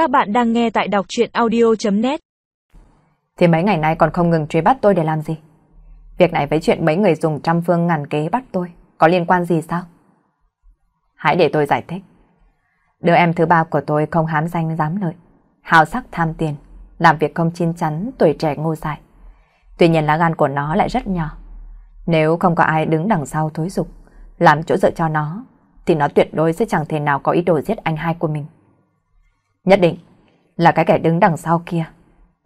Các bạn đang nghe tại đọc chuyện audio.net Thì mấy ngày nay còn không ngừng truy bắt tôi để làm gì? Việc này với chuyện mấy người dùng trăm phương ngàn kế bắt tôi, có liên quan gì sao? Hãy để tôi giải thích. Đứa em thứ ba của tôi không hám danh dám lợi, hào sắc tham tiền, làm việc không chín chắn, tuổi trẻ ngô dại. Tuy nhiên lá gan của nó lại rất nhỏ. Nếu không có ai đứng đằng sau thối dục, làm chỗ dựa cho nó, thì nó tuyệt đối sẽ chẳng thể nào có ý đồ giết anh hai của mình. Nhất định là cái kẻ đứng đằng sau kia,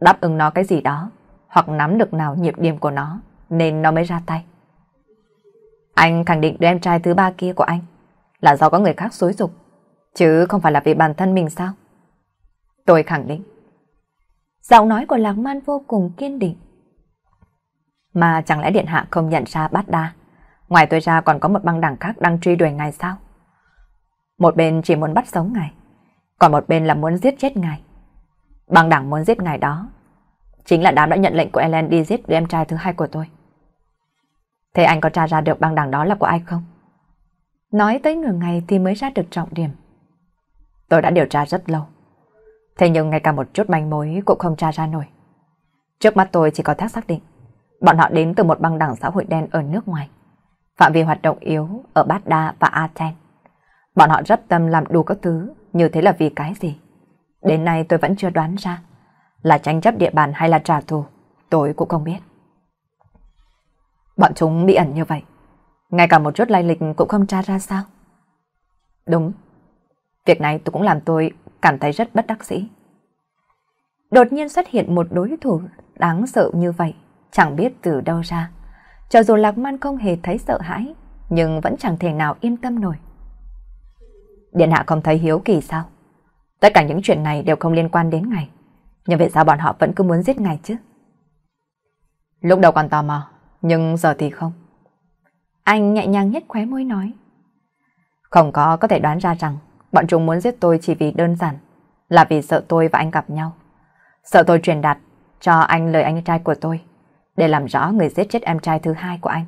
đáp ứng nó cái gì đó, hoặc nắm được nào nhịp điểm của nó, nên nó mới ra tay. Anh khẳng định đứa em trai thứ ba kia của anh là do có người khác xối dục, chứ không phải là vì bản thân mình sao? Tôi khẳng định. Giọng nói của Lạc Man vô cùng kiên định. Mà chẳng lẽ Điện Hạ không nhận ra bát đa? Ngoài tôi ra còn có một băng đảng khác đang truy đuổi ngài sao? Một bên chỉ muốn bắt sống ngài, còn một bên là muốn giết chết ngài. Băng đảng muốn giết ngài đó, chính là đám đã nhận lệnh của Ellen đi giết đứa em trai thứ hai của tôi. Thế anh có tra ra được băng đảng đó là của ai không? Nói tới nửa ngày thì mới ra được trọng điểm. Tôi đã điều tra rất lâu. Thế nhưng ngay cả một chút manh mối cũng không tra ra nổi. Trước mắt tôi chỉ có thác xác định. Bọn họ đến từ một băng đảng xã hội đen ở nước ngoài. Phạm vi hoạt động yếu ở Bát Đa và Athens. Bọn họ rất tâm làm đủ các thứ, như thế là vì cái gì? Đến nay tôi vẫn chưa đoán ra. Là tranh chấp địa bàn hay là trả thù, tôi cũng không biết. Bọn chúng bị ẩn như vậy. Ngay cả một chút lai lịch cũng không tra ra sao? Đúng. Việc này tôi cũng làm tôi cảm thấy rất bất đắc dĩ. Đột nhiên xuất hiện một đối thủ đáng sợ như vậy, chẳng biết từ đâu ra. Cho dù Lạc Man không hề thấy sợ hãi, nhưng vẫn chẳng thể nào yên tâm nổi. Điện hạ không thấy hiếu kỳ sao? Tất cả những chuyện này đều không liên quan đến ngài. Nhưng vì sao bọn họ vẫn cứ muốn giết ngài chứ? Lúc đầu còn tò mò, nhưng giờ thì không. Anh nhẹ nhàng nhếch khóe môi nói. Không có có thể đoán ra rằng bọn chúng muốn giết tôi chỉ vì đơn giản là vì sợ tôi và anh gặp nhau. Sợ tôi truyền đạt cho anh lời anh trai của tôi để làm rõ người giết chết em trai thứ hai của anh.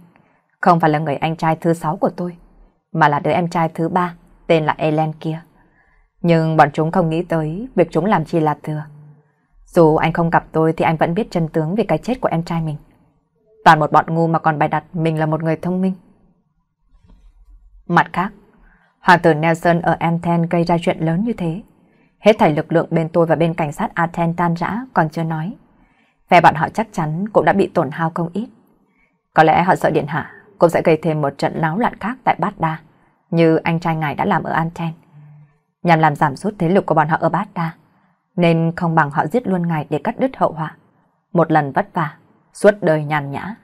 Không phải là người anh trai thứ sáu của tôi, mà là đứa em trai thứ ba tên là Ellen kia. Nhưng bọn chúng không nghĩ tới việc chúng làm chi là thừa. Dù anh không gặp tôi thì anh vẫn biết chân tướng về cái chết của em trai mình. Toàn một bọn ngu mà còn bày đặt mình là một người thông minh. Mặt khác, Hoàng tử Nelson ở Athens gây ra chuyện lớn như thế. Hết thảy lực lượng bên tôi và bên cảnh sát Athens tan rã còn chưa nói. Về bọn họ chắc chắn cũng đã bị tổn hao không ít. Có lẽ họ sợ Điện Hạ cũng sẽ gây thêm một trận náo loạn khác tại Bát Đa, như anh trai ngài đã làm ở Anten, Nhằm làm giảm sút thế lực của bọn họ ở Bát Đa, nên không bằng họ giết luôn ngài để cắt đứt hậu họa. Một lần vất vả, suốt đời nhàn nhã.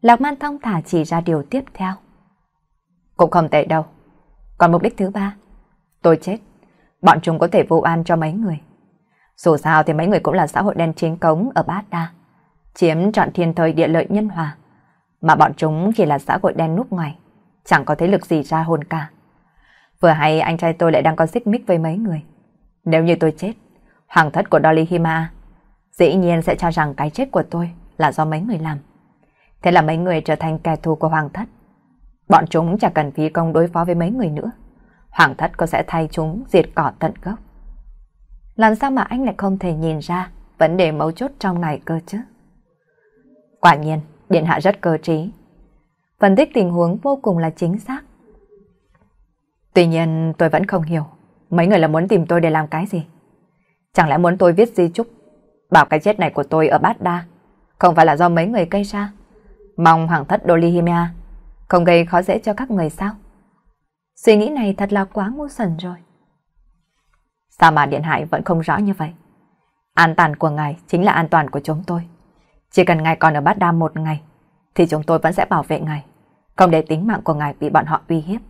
Lạc Man thông thả chỉ ra điều tiếp theo. Cũng không tệ đâu. Còn mục đích thứ ba, tôi chết, bọn chúng có thể vô an cho mấy người. Dù sao thì mấy người cũng là xã hội đen chính cống ở Bát Đa, chiếm trọn thiên thời địa lợi nhân hòa. Mà bọn chúng chỉ là xã hội đen núp ngoài, chẳng có thế lực gì ra hồn cả. Vừa hay anh trai tôi lại đang có xích mích với mấy người. Nếu như tôi chết, hoàng thất của Dolly Hima dĩ nhiên sẽ cho rằng cái chết của tôi là do mấy người làm. Thế là mấy người trở thành kẻ thù của hoàng thất. Bọn chúng chẳng cần phí công đối phó với mấy người nữa. Hoàng thất có sẽ thay chúng diệt cỏ tận gốc. Làm sao mà anh lại không thể nhìn ra vấn đề mấu chốt trong này cơ chứ? Quả nhiên, Điện Hạ rất cơ trí. Phân tích tình huống vô cùng là chính xác. Tuy nhiên tôi vẫn không hiểu mấy người là muốn tìm tôi để làm cái gì. Chẳng lẽ muốn tôi viết di chúc bảo cái chết này của tôi ở Bát Đa không phải là do mấy người gây ra. Mong Hoàng thất Dolihimia không gây khó dễ cho các người sao? Suy nghĩ này thật là quá ngu sần rồi. Sao mà Điện Hải vẫn không rõ như vậy? An toàn của ngài chính là an toàn của chúng tôi. Chỉ cần ngài còn ở Bát Đa một ngày, thì chúng tôi vẫn sẽ bảo vệ ngài, không để tính mạng của ngài bị bọn họ uy hiếp.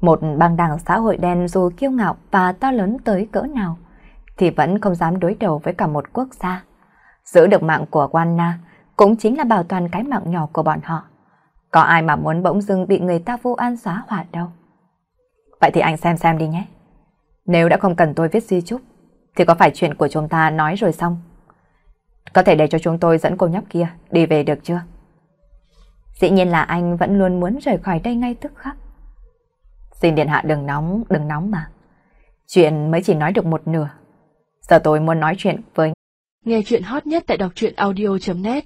Một băng đảng xã hội đen dù kiêu ngạo và to lớn tới cỡ nào, thì vẫn không dám đối đầu với cả một quốc gia. Giữ được mạng của Wanna cũng chính là bảo toàn cái mạng nhỏ của bọn họ. Có ai mà muốn bỗng dưng bị người ta vô an xóa hỏa đâu. Vậy thì anh xem xem đi nhé. Nếu đã không cần tôi viết di chúc, thì có phải chuyện của chúng ta nói rồi xong? Có thể để cho chúng tôi dẫn cô nhóc kia đi về được chưa? Dĩ nhiên là anh vẫn luôn muốn rời khỏi đây ngay tức khắc. Xin điện hạ đừng nóng, đừng nóng mà. Chuyện mới chỉ nói được một nửa. Giờ tôi muốn nói chuyện với... Nghe chuyện hot nhất tại đọc truyện audio.net